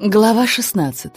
Глава 16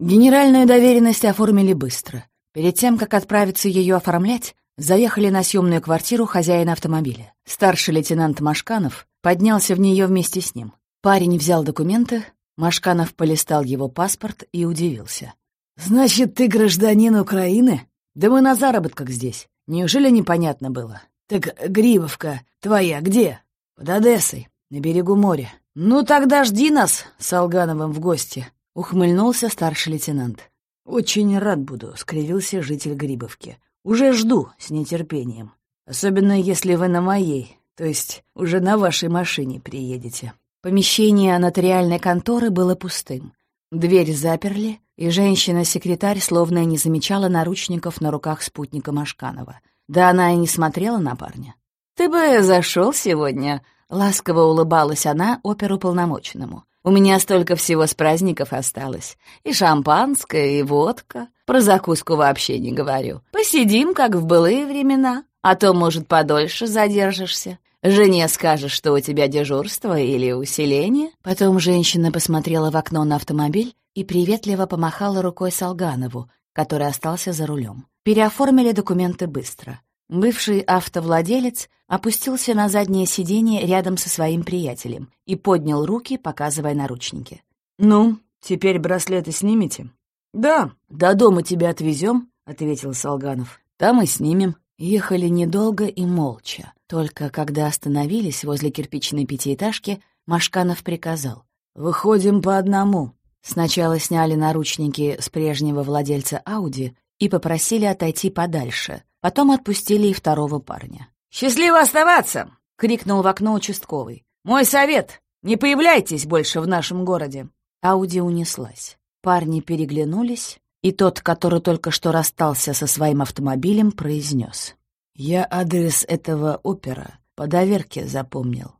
Генеральную доверенность оформили быстро. Перед тем, как отправиться ее оформлять, заехали на съемную квартиру хозяина автомобиля. Старший лейтенант Машканов поднялся в нее вместе с ним. Парень взял документы, Машканов полистал его паспорт и удивился. «Значит, ты гражданин Украины? Да мы на заработках здесь. Неужели непонятно было? Так Грибовка твоя где? Под Одессой, на берегу моря. «Ну тогда жди нас с Алгановым в гости», — ухмыльнулся старший лейтенант. «Очень рад буду», — скривился житель Грибовки. «Уже жду с нетерпением. Особенно если вы на моей, то есть уже на вашей машине приедете». Помещение нотариальной конторы было пустым. Дверь заперли, и женщина-секретарь словно не замечала наручников на руках спутника Машканова. Да она и не смотрела на парня. «Ты бы зашел сегодня», Ласково улыбалась она оперуполномоченному. «У меня столько всего с праздников осталось. И шампанское, и водка. Про закуску вообще не говорю. Посидим, как в былые времена. А то, может, подольше задержишься. Жене скажешь, что у тебя дежурство или усиление». Потом женщина посмотрела в окно на автомобиль и приветливо помахала рукой Солганову, который остался за рулем. Переоформили документы быстро. Бывший автовладелец опустился на заднее сиденье рядом со своим приятелем и поднял руки, показывая наручники. «Ну, теперь браслеты снимете?» «Да, до дома тебя отвезем», — ответил Солганов. «Там и снимем». Ехали недолго и молча. Только когда остановились возле кирпичной пятиэтажки, Машканов приказал. «Выходим по одному». Сначала сняли наручники с прежнего владельца Ауди и попросили отойти подальше, Потом отпустили и второго парня. «Счастливо оставаться!» — крикнул в окно участковый. «Мой совет! Не появляйтесь больше в нашем городе!» Ауди унеслась. Парни переглянулись, и тот, который только что расстался со своим автомобилем, произнес. «Я адрес этого опера по доверке запомнил.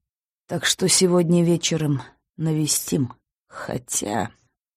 Так что сегодня вечером навестим. Хотя...»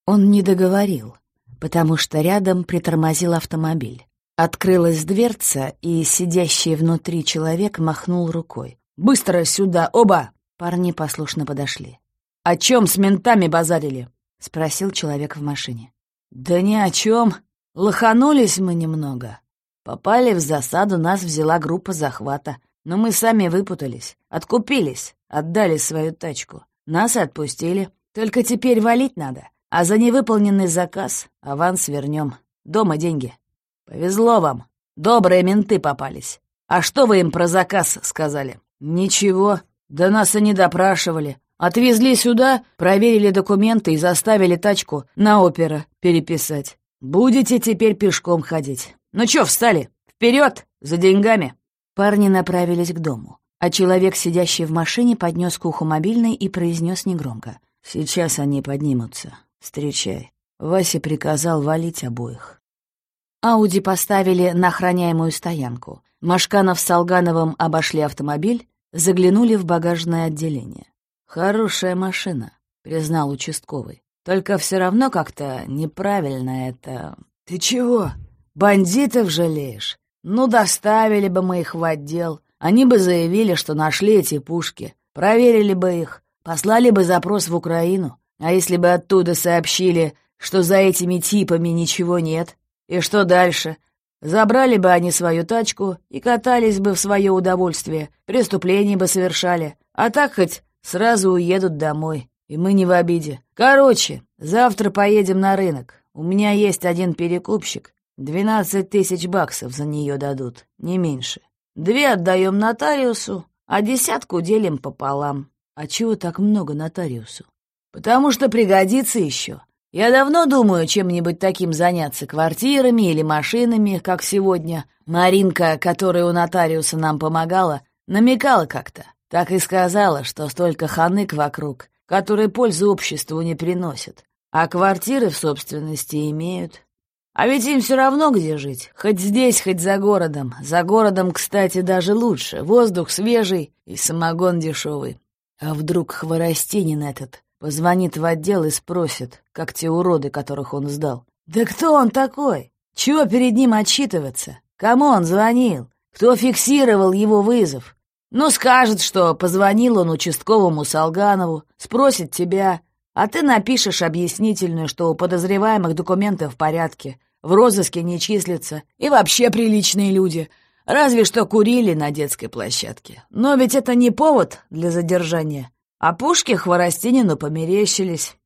Он не договорил, потому что рядом притормозил автомобиль. Открылась дверца, и сидящий внутри человек махнул рукой. «Быстро сюда, оба!» Парни послушно подошли. «О чем с ментами базарили?» — спросил человек в машине. «Да ни о чем. Лоханулись мы немного. Попали в засаду, нас взяла группа захвата. Но мы сами выпутались, откупились, отдали свою тачку. Нас отпустили. Только теперь валить надо. А за невыполненный заказ аванс вернем. Дома деньги». «Повезло вам. Добрые менты попались. А что вы им про заказ сказали?» «Ничего. Да нас они допрашивали. Отвезли сюда, проверили документы и заставили тачку на опера переписать. Будете теперь пешком ходить. Ну чё, встали? Вперед, За деньгами!» Парни направились к дому, а человек, сидящий в машине, поднес к уху мобильный и произнес негромко. «Сейчас они поднимутся. Встречай». Вася приказал валить обоих. Ауди поставили на охраняемую стоянку. Машканов с Салгановым обошли автомобиль, заглянули в багажное отделение. «Хорошая машина», — признал участковый. «Только все равно как-то неправильно это...» «Ты чего? Бандитов жалеешь? Ну, доставили бы мы их в отдел. Они бы заявили, что нашли эти пушки. Проверили бы их, послали бы запрос в Украину. А если бы оттуда сообщили, что за этими типами ничего нет, и что дальше? Забрали бы они свою тачку и катались бы в свое удовольствие, преступление бы совершали. А так хоть сразу уедут домой, и мы не в обиде. Короче, завтра поедем на рынок. У меня есть один перекупщик. Двенадцать тысяч баксов за нее дадут, не меньше. Две отдаем нотариусу, а десятку делим пополам. А чего так много нотариусу? Потому что пригодится еще. Я давно думаю чем-нибудь таким заняться, квартирами или машинами, как сегодня. Маринка, которая у нотариуса нам помогала, намекала как-то. Так и сказала, что столько ханык вокруг, которые пользу обществу не приносят, а квартиры в собственности имеют. А ведь им все равно где жить, хоть здесь, хоть за городом. За городом, кстати, даже лучше, воздух свежий и самогон дешевый. А вдруг Хворостинин этот Позвонит в отдел и спросит, как те уроды, которых он сдал. «Да кто он такой? Чего перед ним отчитываться? Кому он звонил? Кто фиксировал его вызов? Ну, скажет, что позвонил он участковому Солганову, спросит тебя, А ты напишешь объяснительную, что у подозреваемых документы в порядке, в розыске не числятся и вообще приличные люди. Разве что курили на детской площадке. Но ведь это не повод для задержания. А пушки Хворостинину померещились.